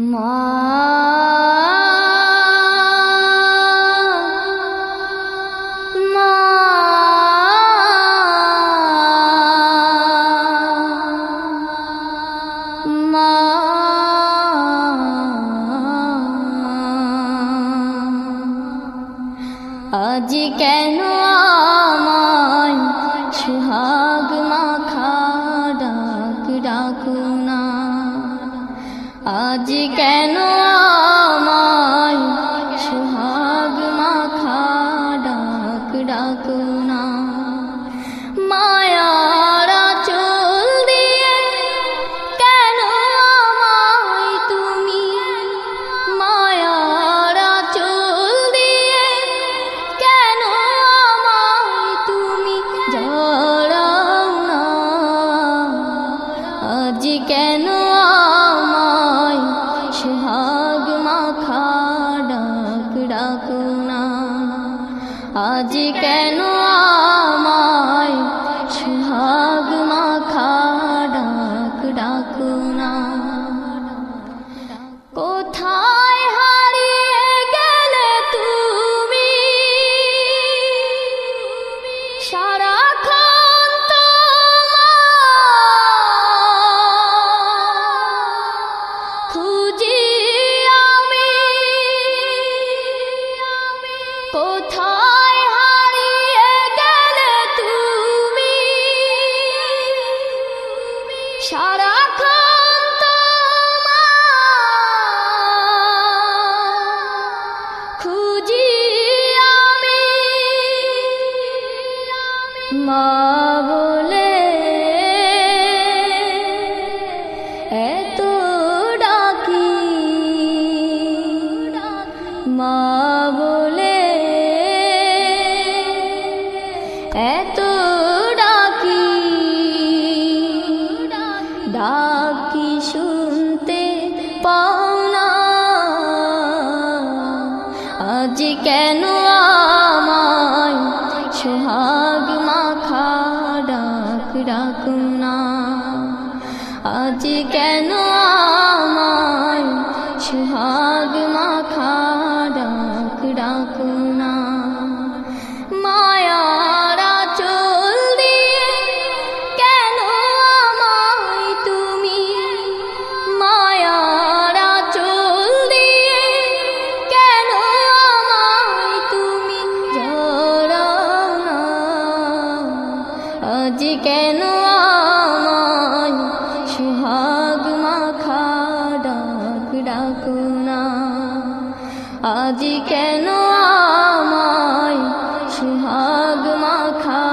আজ কেন আমায় সুহাগ মাখা আজ কেন আমায় আজ কেন আমায় সুহাগ মাখা ডাক ডাকো না? কোথায় হারিয়ে গেলে তুমি? আমি। কোথায় এত ডাকি ডাকি শুনতে পাও না। আজ কেন আমায় সোহাগ মাখা ডাক, ডাকু না? আজ কেন আমায় সোহাগ মাখা ডাক, ডাকু কেন আমায় সুহাগ মাখা ডাক ডাকু না? আজ কেন আমায় সুহাগ মাখা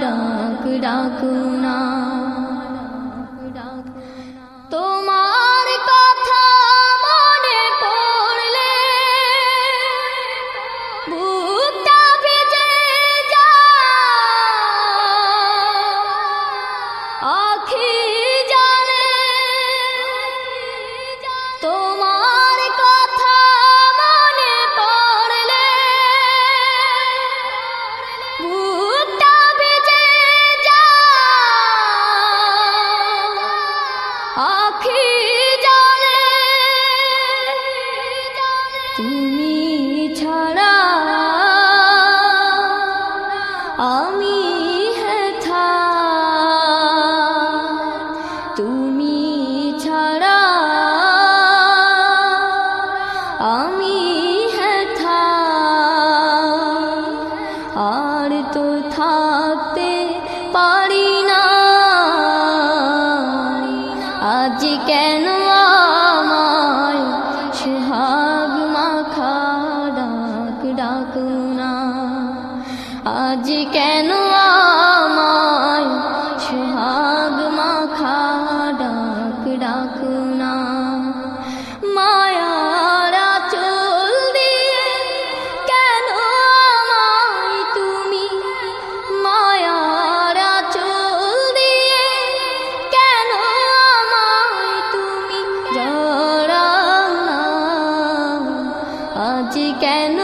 ডাক ডাকু না? আমি তুমি জড়াও না আজ কেন